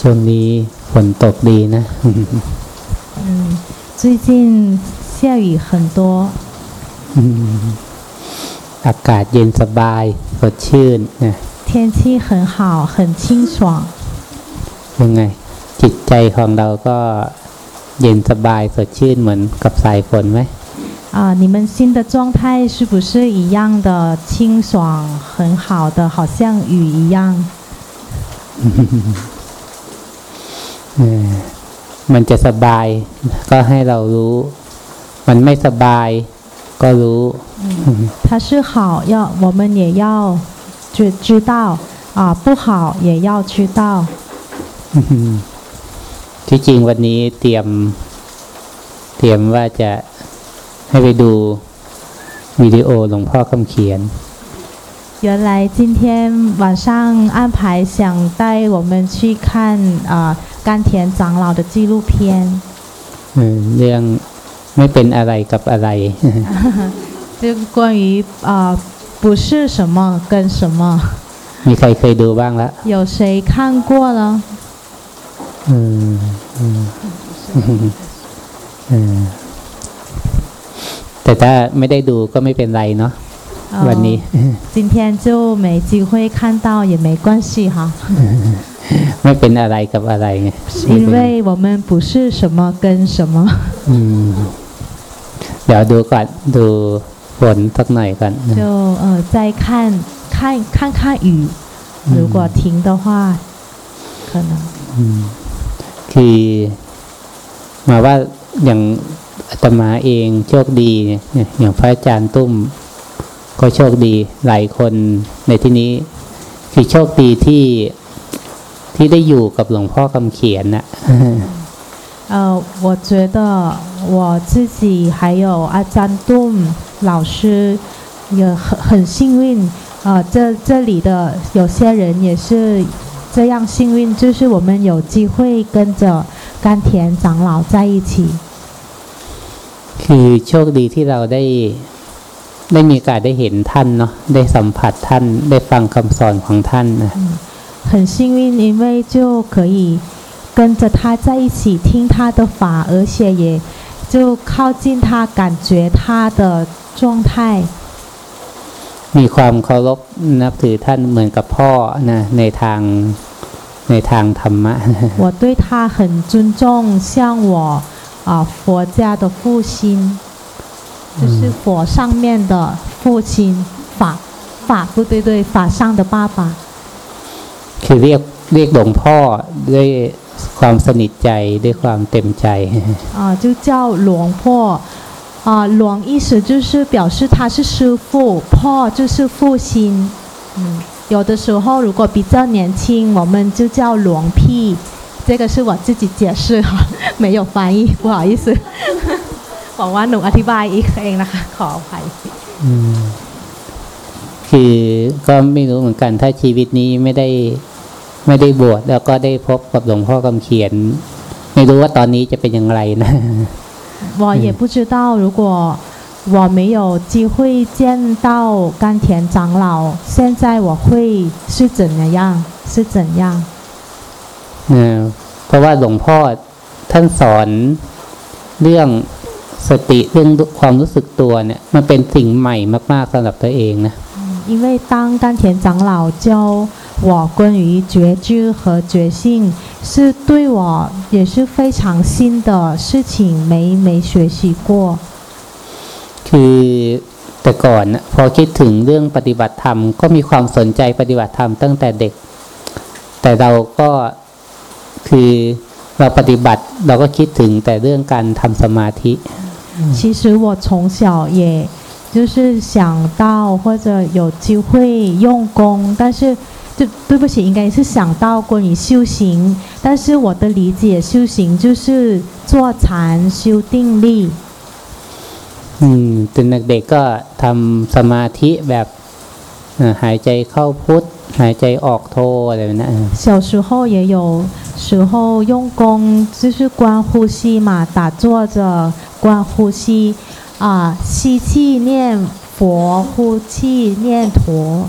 ช่วงนี้ฝนตกดีนะ 嗯，最近下雨很多， อากาศเย็นสบายสดชื่นนะ 天气很好，很清爽。 ยังไง จิตใจของเราก็เย็นสบายสดชื่นเหมือนกับสายฝนไหม 啊，你们心的状态是不是一样的清爽，很好的，好像雨一样？ เออมันจะสบาย ก็ให้เรารู้ มันไม่สบายก็รู้ 它是好，要我们也要知知道啊，不好也要知道。 ที่จริงวันนี้เตรียม เตรียมว่าจะให้ไปดูวิดีโอหลวงพ่อคำเขียน 原来今天晚上安排想带我们去看啊甘田长老的纪录片， เออเรื่องไม่เป็นอะไรกับอะไร 就关于啊不是什么跟什么， มีใครเคยดูบ้างละ 有谁看过呢？ อืมอืมเออแต่ถ้าไม่ได้ดูก็ไม่เป็นไรเนาะ 呃 วันนี้ 今天就没机会看到也没关系哈， ไม่เป็นอะไรกับอะไรไงไม่ 因 เป็น 为我们不是什么跟什么。 อืมเดี๋ยวดูก่อนดูฝนสักหน่อยก่อนนะ 就呃再看看看看雨，如果停的话，可能 อืม คือหมายว่าอย่างอาตมาเองโชคดีเนี่ยอย่างพระอาจารย์ตุ้ม ก็โชคดีหลายคนในที่นี้ คือโชคดีที่ที่ได้อยู่กับหลวงพ่อคำเขียนนะ 呃，我觉得我自己还有阿詹顿老师也很很幸运，呃，这这里的有些人也是 这样幸运，就是我们有机会跟着甘田长老在一起。 คือโชคดีที่เราได้ได้มีโอกาสได้เห็นท่านเนาะได้สัมผัสท่าน ได้ฟังคำสอนของท่านนะ 很幸运，因为就可以跟着他在一起听他的法，而且也就靠近他，感觉他的状态。 มีความเคารพนับถือท่านเหมือนกับพ่อนะในทาง ในทางธรรมะ 我对他很尊重，像我啊、佛家的父亲，就是佛上面的父亲，法法不对对，法上的爸爸。 คือเรียกเรียกหลวงพ่อด้วยความสนิทใจด้วยความเต็มใจ 啊，就叫龙婆，啊，龙意思就是表示他是师傅，婆就是父亲。嗯， 有的时候如果比较年轻，我们就叫龙屁，这个是我自己解释哈，没有翻译，不好意思。หวังว่าหนูอธิบายอีกเองนะคะ ขออภัย อืมคือก็ไม่รู้เหมือนกัน ถ้าชีวิตนี้ไม่ได้ไม่ได้บวชแล้วก็ได้พบกับหลวงพ่อคำเขียน ไม่รู้ว่าตอนนี้จะเป็นอย่างไรนะ 我也不知道，如果 我没有机会见到甘田长老，现在我会是怎么样？是怎样？ เออเพราะว่าหลวงพ่อท่านสอนเรื่องสติเรื่องความรู้สึกตัวเนี่ย มันเป็นสิ่งใหม่มาก ๆสำหรับตัวเองนะ 因为当甘田长老教我关于觉知和觉性，是对我也是非常新的事情，没没学习过。 คือแต่ก่อนนะพอคิดถึงเรื่องปฏิบัติธรรม ก็มีความสนใจปฏิบัติธรรมตั้งแต่เด็ก แต่เราก็คือเราปฏิบัติ เราก็คิดถึงแต่เรื่องการทำสมาธิ 其实我从小也就是想到或者有机会用功，但是就对不起，应该是想到关于修行，但是我的理解修行就是坐禅修定力。 อืมตอนเด็กๆก็ทำสมาธิแบบเอ่อหายใจเข้าพุทธหายใจออกโทอะไรแบบนั้นเออ 小时候也有是 时候用功就是观呼吸嘛，打坐着观呼吸，啊、吸气念佛，呼气念陀。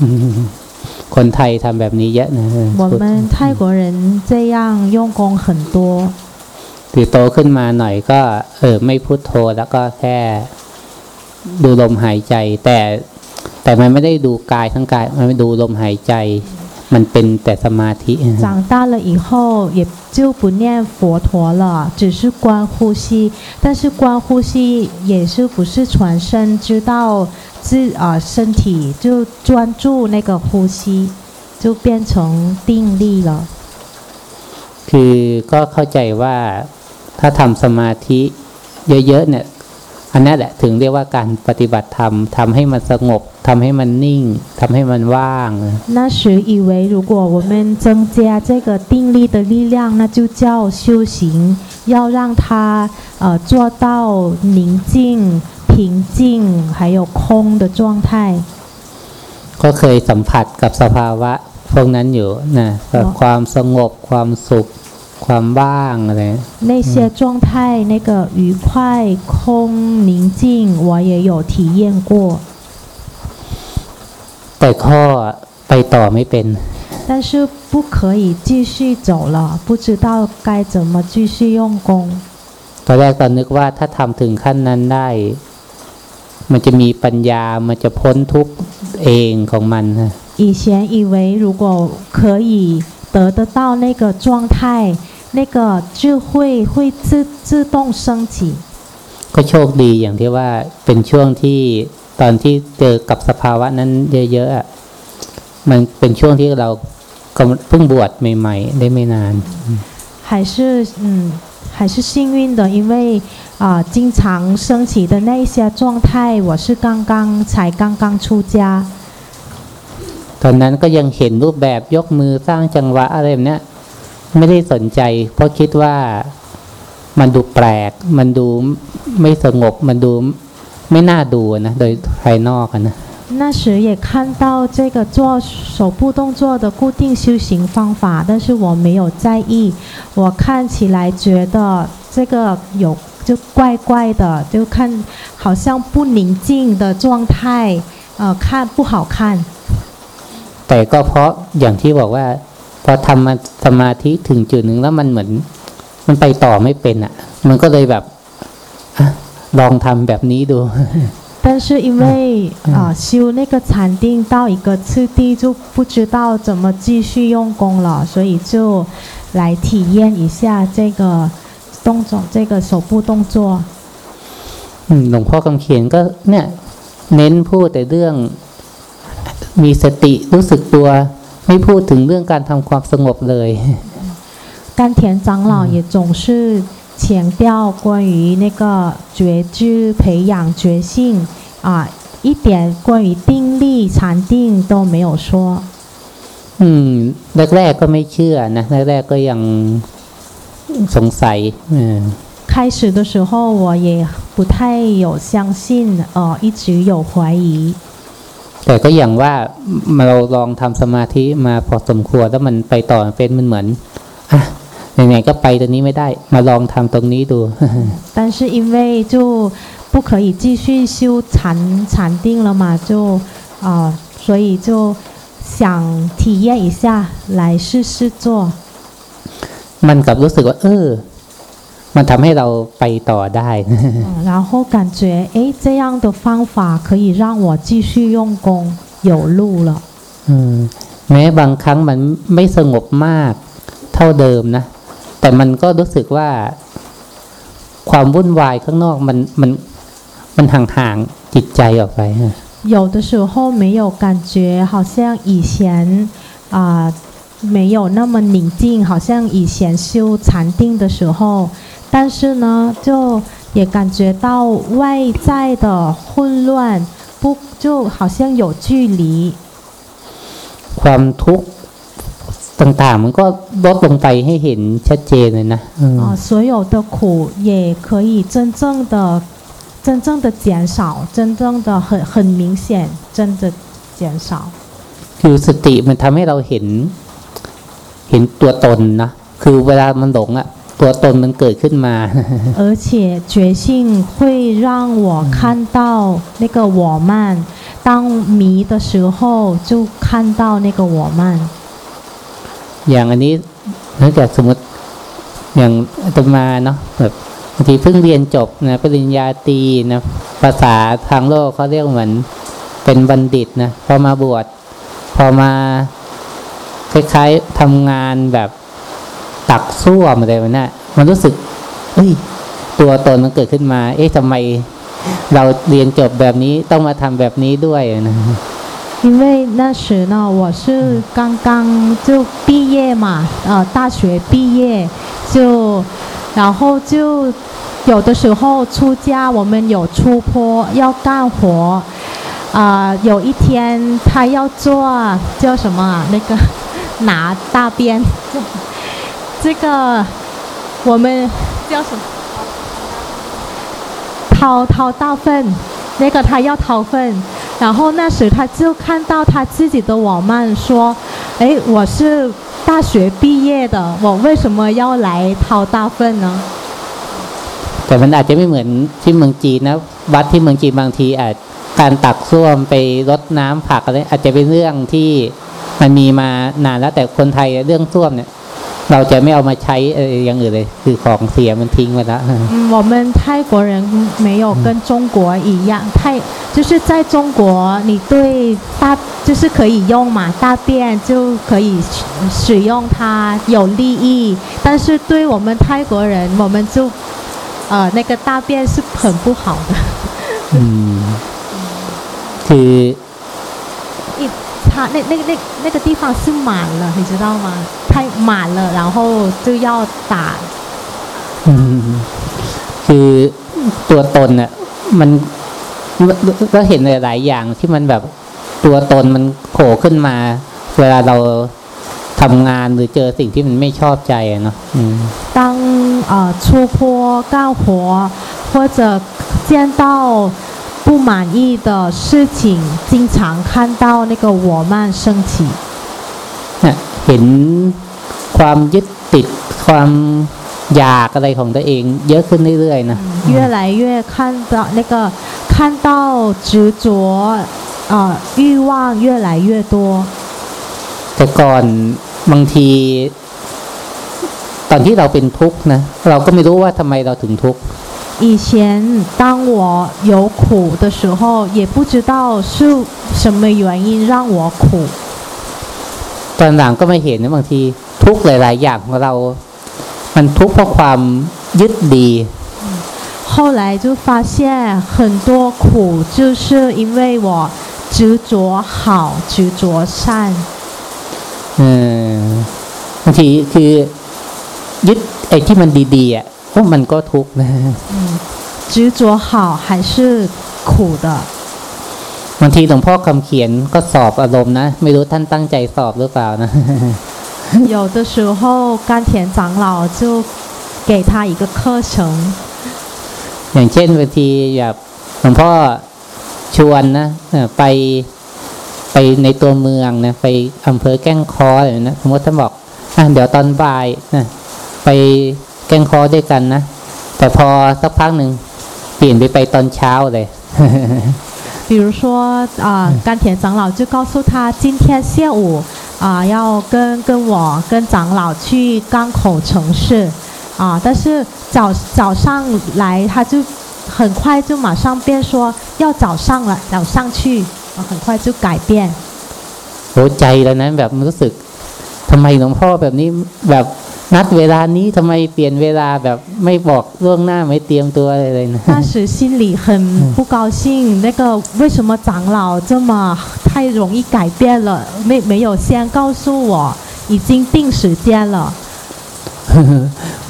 อืมคนไทยทำแบบนี้เยอะนะ 我们泰国人这样用功很多， คือโตขึ้นมาหน่อยก็ เออ ไม่พูดโทแล้วก็แค่ ดูลมหายใจ แต่แต่มันไม่ได้ดูกายทั้งกาย มันไม่ดูลมหายใจ มันเป็นแต่สมาธิ 长大了以后也就不念佛陀了，只是观呼吸。但是观呼吸也是不是全身知道自啊、身体就专注那个呼吸，就变成定力了。 คือก็เข้าใจว่า ถ้าทำสมาธิเยอะๆเนี่ย อันนั้นแหละ ถึงเรียกว่าการปฏิบัติธรรมทำให้มันสงบทำให้มันนิ่งทำให้มันว่าง 那时以为如果我们增加这个定力的力量，那就叫修行，要让它呃做到宁静、平静，还有空的状态。 ก็เคยสัมผัสกับสภาวะพวกนั้นอยู่นะกับความสงบความสุข ความว่างอะไร 那些状态，那个愉快、空、宁静，我也有体验过。 แต่ข้อไปต่อไม่เป็น 但是不可以继续走了，不知道该怎么继续用功。 ตอนแรกตอนนึกว่าถ้าทำถึงขั้นนั้นได้ มันจะมีปัญญา มันจะพ้นทุกข์เองของมันนะ 以前以为如果可以得得到那个状态， 那个智慧会自自动升起。 ก็โชคดีอย่างที่ว่าเป็นช่วงที่ตอนที่เจอกับสภาวะนั้นเยอะๆอะมันเป็นช่วงที่เรากำลังเพิ่งบวชใหม่ ๆ ได้ไม่นาน 还是嗯，还是幸运的，因为啊、经常升起的那一些状态，我是刚刚才刚刚出家， ตอนนั้นก็ยังเห็นรูปแบบยกมือสร้างจังหวะอะไรแบบเนี้ย ไม่ได้สนใจ เพราะคิดว่ามันดูแปลก มันดูไม่สงบ มันดูไม่น่าดูนะ โดยภายนอกอะนะ 那时也看到这个做手部动作的固定修行方法，但是我没有在意。我看起来觉得这个有就怪怪的，就看好像不宁静的状态，呃，看不好看。 แต่ก็เพราะอย่างที่บอกว่า พอทำมาสมาธิถึงจุดหนึ่งแล้วมันเหมือน มันไปต่อไม่เป็นอะ่ะ มันก็เลยแบบอะลองทำแบบนี้ดู 但是因为啊、修那个禅定到一个次第，就不知道怎么继续用功了，所以就来体验一下这个动作，这个手部动作。 อืมหลวงพ่อคำเขียนก็เนี่ย เน้นพูดแต่เรื่อง มีสติรู้สึกตัว ไม่พูดถึงเรื่องการทำความสงบเลย 甘田长老也总是强调关于那个觉知、培养觉性啊，一点关于定力、禅定都没有说。 อืม แรกๆก็ไม่เชื่อนะแรกๆก็ยังสงสัยเออ 开始的时候我也不太有相信，呃，一直有怀疑。 แต่ก็อย่างว่าเราลองทำสมาธิมาพอสมควรแล้วมันไปต่อเป็นมันเหมือนอ่ะไหนๆก็ไปตรงนี้ไม่ได้ มาลองทำตรงนี้ดู 但是因为就不可以继续修禅禅定了嘛，就啊、所以就想体验一下，来试试做。 มันกลับรู้สึกว่า เออ มันทำให้เราไปต่อได้ 嗯，然后感觉诶，这样的方法可以让我继续用功，有路了。 อืมแม้บางครั้งมันไม่สงบมากเท่าเดิมนะ แต่มันก็รู้สึกว่า ความวุ่นวายข้างนอกมันมันมันห่างๆจิตใจออกไปฮะ 有的时候没有感觉，好像以前啊、没有那么宁静，好像以前修禅定的时候， 但是呢，就也感觉到外在的混乱，不就好像有距离， ความทุกข์ต่างๆ มันก็ลดลงไปให้เห็นชัดเจนเลยนะอืม 啊、所有的苦也可以真正的、真正的减少，真正的很很明显，真的减少。 คือสติมันทำให้เราเห็น เห็นตัวตนนะคือเวลามันหลงอะ ตัวตนมันเกิดขึ้นมา 而且觉性会让我看到那个我慢，当迷的时候就看到那个我慢。 อย่างอันนี้นอกจากสมมติอย่างอาตมาเนาะแบบบางทีเพิ่งเรียนจบนะปริญญาตรีนะภาษาทางโลกเขาเรียกเหมือนเป็นบัณฑิตนะพอมาบวชพอมาคล้ายๆทำงานแบบ ตักส้วมอะไรแบบนั้นมันรู้สึกเอ้ย ตัวตนมันเกิดขึ้นมา เอ๊ะทำไมเราเรียนจบแบบนี้ต้องมาทำแบบนี้ด้วยนะ 因为那时呢，我是刚刚就毕业嘛，呃，大学毕业就，然后就有的时候出家，我们有出坡要干活，啊、有一天他要做叫什么啊？那个拿大便， 这个我们叫什么？掏掏大粪，那个他要掏粪，然后那时他就看到他自己的网漫说：“哎，我是大学毕业的，我为什么要来掏大粪呢 แต่มันอาจจะไม่เหมือนที่เมืองจีนนะวัดที่เมืองจีนบางทีอาจการตักส้วมไปรดน้ำผักอะไรอาจจะเป็นเรื่องที่มันมีมานานแล้วแต่คนไทยเรื่องส้วมเนี่ย เราจะไม่เอามาใช้เอ่ออย่างอื่นเลย คือของเสียมันทิ้งไปแล้ว ？”嗯，我们泰国人没有跟中国一样，泰就是在中国，你对大就是可以用嘛，大便就可以使用它有利益，但是对我们泰国人，我们就呃那个大便是很不好的。 อืม คือ 一它那那个那那个地方是满了，你知道吗？ 太满了，然后就要打。 อืมคือตัวตนอ่ะ มันก็เห็นหลายๆอย่างที่มันแบบตัวตนมันโผล่ขึ้นมา เวลาเราทำงานหรือเจอสิ่งที่มันไม่ชอบใจอะเนาะอืม 当呃出坡干活或者见到不满意的事情，经常看到那个我慢升起。 เนี่ยเห็น ความยึดติดความอยากอะไรของตัวเอง เยอะขึ้นเรื่อยๆนะ 越来越看到那个看到执着，呃欲望越来越多。 แต่ก่อนบางที ตอนที่เราเป็นทุกข์นะเราก็ไม่รู้ว่าทำไมเราถึงทุกข์ 以前当我有苦的时候，也不知道是什么原因让我苦。 ตอนหลังก็ไม่เห็นนะบางทีทุกข์หลาย ๆ อย่างของเรา มันทุกข์เพราะความยึดดี 后来就发现很多苦，就是因为我执着好，执着善。 เออบางทีคือยึดไอ้ที่มันดีๆอ่ะพวกมันก็ทุกข์นะ 执着好还是苦的。 บางทีหลวงพ่อคำเขียนก็สอบอารมณ์นะ ไม่รู้ท่านตั้งใจสอบหรือเปล่านะ 有的时候甘田长老就给他一个课程， อย่างเช่นบางทีแบบหลวงพ่อชวนนะเอ่อไปไปในตัวเมืองนะไปอำเภอแก้งคออะไรแบบนะสมมติท่านบอกอ่ะเดี๋ยวตอนบ่ายนะไปแก้งคอด้วยกันนะ แต่พอสักพักหนึ่งเปลี่ยนไปไปตอนเช้าเลย 比如说啊、甘田长老就告诉他，今天下午啊、要跟跟我跟长老去港口城市啊，但是早早上来他就很快就马上变说要早上了，早上去，啊，很快就改变。 โหใจแล้วนะแบบรู้สึกทำไมหลวงพ่อแบบนี้แบบ นัดเวลานี้ทำไมเปลี่ยนเวลาแบบไม่บอกล่วงหน้าไม่เตรียมตัวอะไรเลยนะ 当时心里很不高兴，那个为什么长老这么太容易改变了？没没有先告诉我，已经定时间了。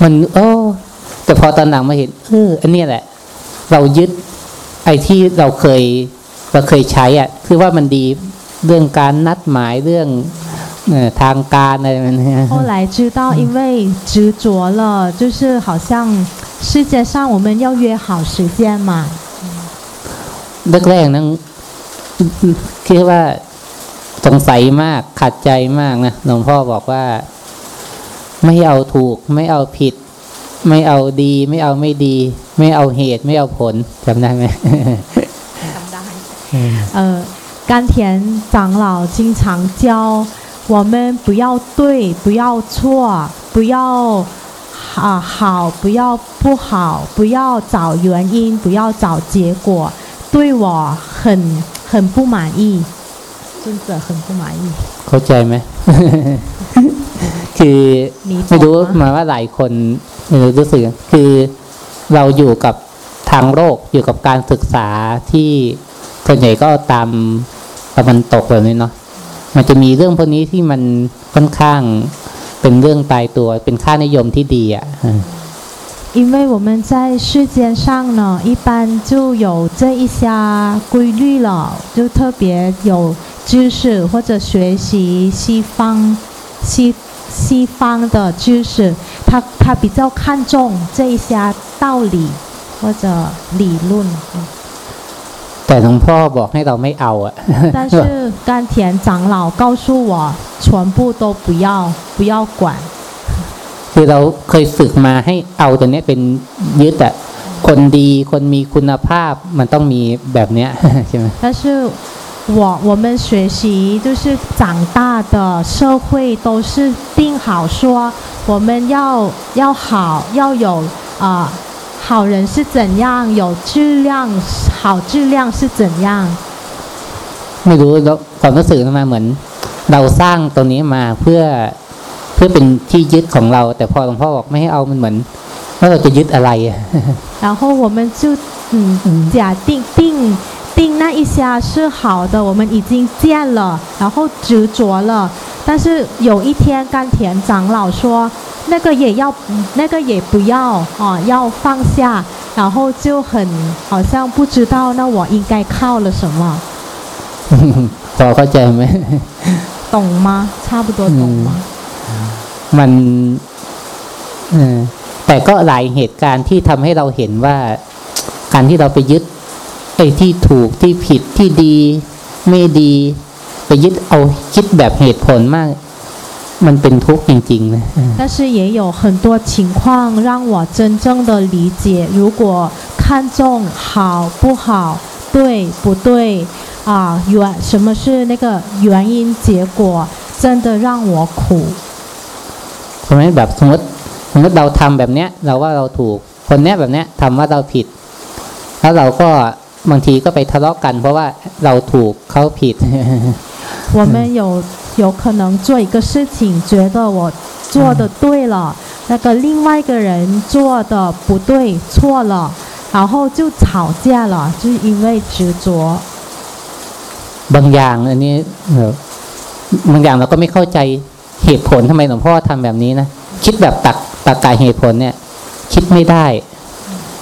มันโอ้แต่พอตอนหลังมาเห็นเอออันเนี้ยแหละ เรายึด ไอ้ที่เราเคยเราเคยใช้อ่ะ คือว่ามันดีเรื่องการนัดหมายเรื่องเอ่อ ทางการอะไรมันเนี่ย 后来知道，因为执着了，就是好像世界上我们要约好时间嘛。 แรกๆนั้นคิดว่าสงสัยมากขัดใจมากนะหลวงพ่อบอกว่า ไม่เอาถูก ไม่เอาผิด ไม่เอาดี ไม่เอาไม่ดี ไม่เอาเหตุ ไม่เอาผลจำได้ไหม 呃，甘田长老经常教 我们不要对，不要错，不要啊好，不要不好，不要找原因，不要找结果。对我很很不满意，尊者很不满意。 เข้าใจไหม คือ 你 ไม่ 懂 รู้ 吗？ มาว่าหลายคนเออรู้สึกคือเราอยู่กับทางโลกอยู่กับการศึกษาที่ส่วนใหญ่ก็ตามตะวันตกแบบนี้เนาะ มันจะมีเรื่องพวกนี้ที่มันค่อนข้างเป็นเรื่องตายตัว เป็นค่านิยมที่ดีอ่ะอืม 因为我们在世间上呢，一般就有这一项规律了，就特别有知识或者学习西方西西方的知识，他他比较看重这一些道理或者理论。 แต่หลวงพ่อบอกให้เราไม่เอาอ่ะ 但是甘田长老告诉我，全部都不要，不要管。 คือเราเคยฝึกมาให้เอาตัวเนี้ยเป็นยึดอะคนดีคนมีคุณภาพมันต้องมีแบบเนี้ย ใช่ไหม 但是我我们学习就是长大的社会都是定好说我们要要好要有啊、 好人是怎样有质量好质量是怎样 ไม่รู้แล้วความรู้สึกมาเหมือน เราสร้างตัวนี้มาเพื่อเพื่อเป็นที่ยึดของเรา แต่พอหลวงพ่อบอกไม่ให้เอามันเหมือนว่าเราจะยึดอะไรอะ 然后我们就嗯假定定定那一些是好的，我们已经见了，然后执着了。但是有一天，甘田长老说， 那个也要，那个也不要啊，要放下，然后就很好像不知道那我应该靠了什么， พอเข้าใจไหม 懂吗？差不多懂吗？ มันเออแต่ก็หลายเหตุการณ์ที่ทำให้เราเห็นว่า การที่เราไปยึดไอ้ที่ถูกที่ผิดที่ดี ไม่ดี ไปยึดเอาคิดแบบเหตุผลมาก มันเป็นทุกข์จริงๆนะเออ 但是也有很多情况让我真正的理解，如果看重好不好、对不对啊，原什么是那个原因结果，真的让我苦。 ใช่ไหมแบบสมมติสมมติเราทำแบบเนี้ย เราว่าเราถูก คนเนี้ยแบบเนี้ยทำว่าเราผิด แล้วเราก็บางทีก็ไปทะเลาะกัน เพราะว่าเราถูกเขาผิด 我们有 有可能做一个事情，觉得我做的对了，那个另外一个人做的不对，错了，然后就吵架了，就是因为执着。 บางอย่างอันนี้เอ่อบางอย่างเราก็ไม่เข้าใจเหตุผลทำไมหลวงพ่อทำแบบนี้นะคิดแบบตักตักกายเหตุผลเนี่ย คิดไม่ได้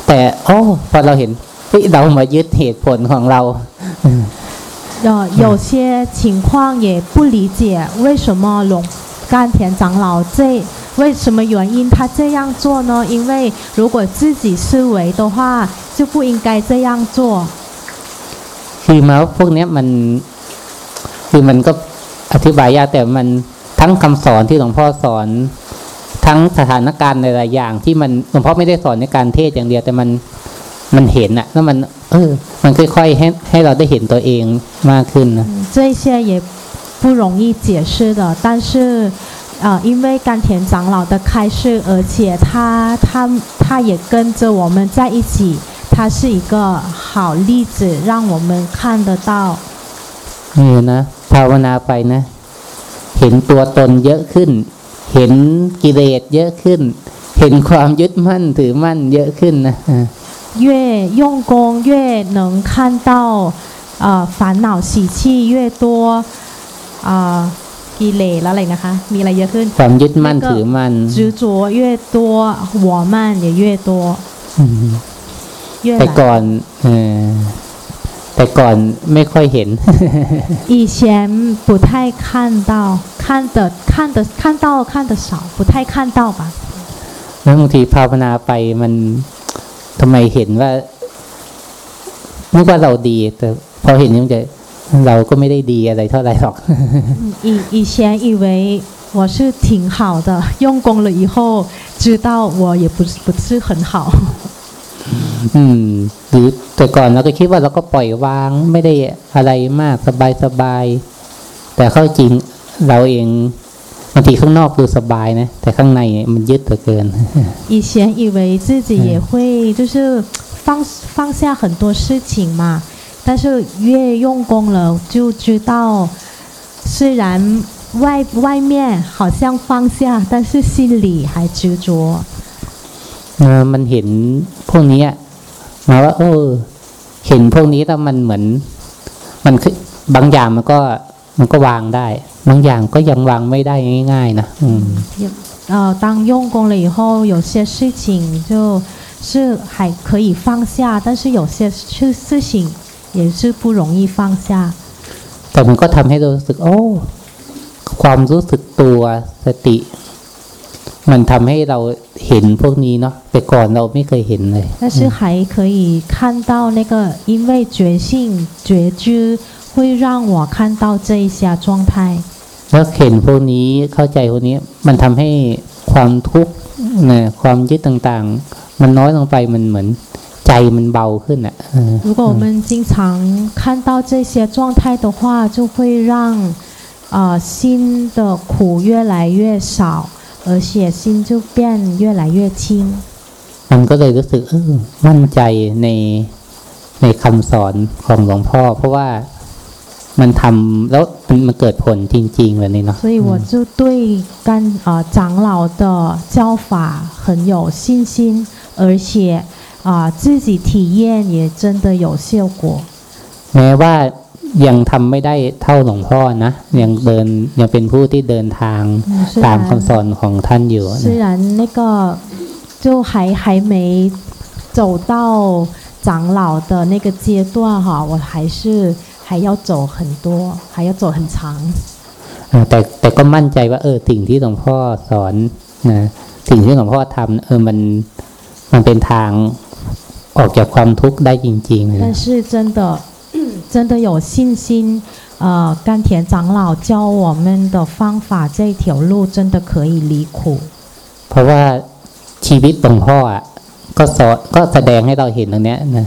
แต่โอ้พอเราเห็นเฮ้ยเรามายึดเหตุผลของเรา 呃，有些情况也不理解为什么龙甘田长老这为什么原因他这样做呢？因为如果自己思维的话，就不应该这样做。 คือมาพวกเนี้ยมันคือมันก็อธิบายยากแต่มันทั้งคำสอนที่หลวงพ่อสอน ทั้งสถานการณ์หลายๆอย่าง ที่มันหลวงพ่อไม่ได้สอนในการเทศอย่างเดียว แต่มัน มันเห็นอะแล้วมัน เออ มันค่อยๆให้ให้เราได้เห็นตัวเองมากขึ้นนะ 嗯，这些也不容易解释的，但是。呃，因为甘田长老的开示，而且他他他也跟着我们在一起，他是一个好例子，让我们看得到。 นี่นะภาวนาไปนะ เห็นตัวตนเยอะขึ้น เห็นกิเลสเยอะขึ้น เห็นความยึดมั่นถือมั่นเยอะขึ้นนะอ่า 越用功越能看到，呃，烦恼习气越多，啊、กิเลสแล้วอะไรนะคะ มีอะไรเยอะขึ้น ความยึดมั่นถือมั่น 执着越多，我慢也越多， อืม 越 แต่ 来 ก่อนเออแต่ก่อนไม่ค่อยเห็น 以前不太看到，看的看的看到看的少，不太看到吧。 แล้วบางทีภาวนาไปมัน ทำไมเห็นว่านึกว่าเราดี แต่พอเห็นยังจะเราก็ไม่ได้ดีอะไรเท่าไหร่หรอก 嗯以以前以为 我是挺好的，用功了以后知道我也不是不是很好。 อืม หรือแต่ก่อนเราก็คิดว่าเราก็ปล่อยวาง ไม่ได้อะไรมากสบายสบายแต่เข้าจริงเราเอง บางทีข้างนอกดูสบายนะ แต่ข้างในมันยึดเหลือเกิน 以前以为自己也会就是放放下很多事情嘛，但是越用功了就知道，虽然外外面好像放下，但是心里还执着。 เออมันเห็นพวกนี้อะมาว่า เออ เห็นพวกนี้แล้วมันเหมือน มันคือบางอย่างมันก็ มันก็วางได้ บางอย่างก็ยังวางไม่ได้ง่าย ๆ นะอืม 也呃，当用功了以后，有些事情就是还可以放下，但是有些事事情也是不容易放下。 แต่มันก็ทำให้เรารู้สึก โอ้ ความรู้สึกตัวสติ มันทำให้เราเห็นพวกนี้เนาะแต่ก่อนเราไม่เคยเห็นเลย 但是还可以看到那个，因为觉性觉知会让我看到这一些状态。 แล้วเห็นพวกนี้เข้าใจพวกนี้ มันทำให้ความทุกข์นะความยึดต่างๆ มันน้อยลงไปมันเหมือน ใจมันเบาขึ้นอ่ะเออ 如果我们经常看到这些状态的话，就会让呃心的苦越来越少，而且心就变越来越轻。 มันก็เลยรู้สึกเออมั่นใจในในคำสอนของหลวงพ่อ เพราะว่า มันทำแล้วมันมันเกิดผลจริงๆแบบนี้เนาะ 所以我就对干呃长老的教法很有信心，而且啊、自己体验也真的有效果。 แม้ว่ายังทำไม่ได้เท่าหลวงพ่อนะยังเดินยังเป็นผู้ที่เดินทาง 嗯，虽 ตาม 然 คำสอนของท่านอยู่นะ 虽然那个就还还没走到长老的那个阶段哈，我还是 还要走很多，还要走很长。 เออแต่แต่ก็มั่นใจว่า เออสิ่งที่หลวงพ่อสอนนะสิ่งที่หลวงพ่อทำเออมันมันเป็นทางออกจากความทุกข์ได้จริงๆเลย 但 นะ 是真的真的有信心，呃，甘田长老教我们的方法，这条路真的可以离苦。 เพราะว่าชีวิตหลวงพ่ออ่ะก็สอนก็แสดงให้เราเห็นตรงเนี้ยนะ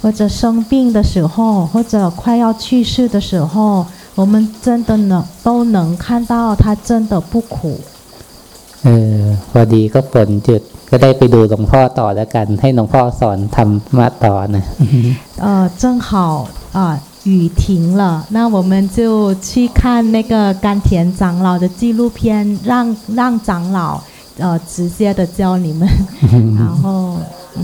或者生病的时候，或者快要去世的时候，我们真的能都能看到他真的不苦。 เออพอดีก็ฝนจุด ก็ได้ไปดูหลวงพ่อต่อแล้วกัน ให้หลวงพ่อสอนทำมาต่อนะ 呃，正好啊、雨停了，那我们就去看那个甘田长老的纪录片，让让长老呃直接的教你们，然后嗯。